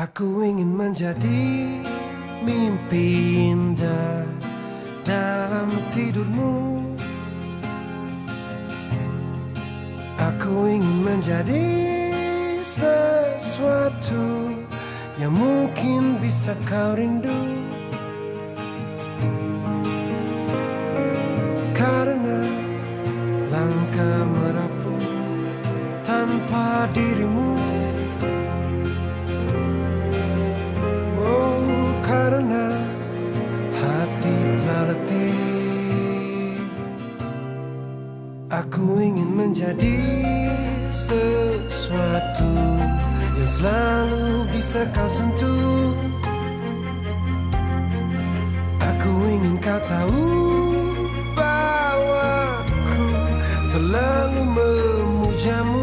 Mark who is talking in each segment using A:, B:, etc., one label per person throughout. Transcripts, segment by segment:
A: Aku ingin menjadi mimpi indah dalam tidurmu. Aku ingin menjadi sesuatu yang mungkin bisa kau rindu. Karena langkah merapuh tanpa dirimu. Oh karena hati telah Aku ingin menjadi sesuatu yang selalu bisa kau sentuh. Aku ingin kau tahu bahwa aku selalu memujamu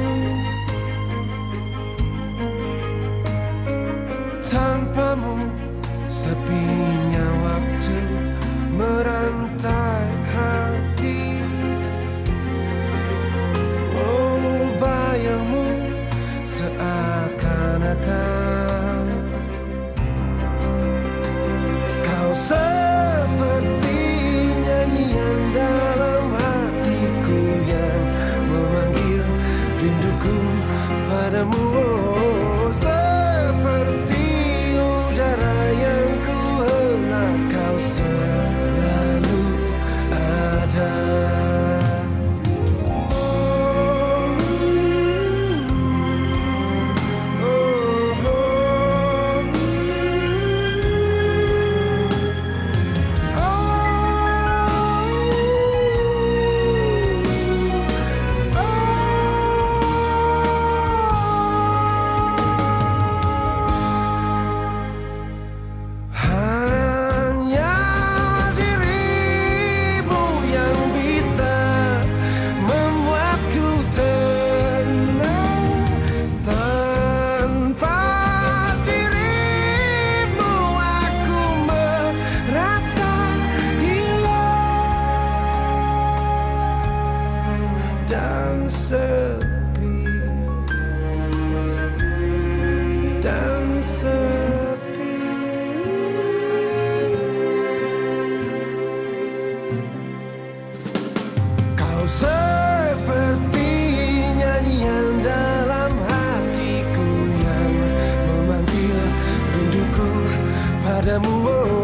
A: dan sepi dan sepi kau seperti nyanyian dalam hatiku yang memanggil rinduku padamu oh.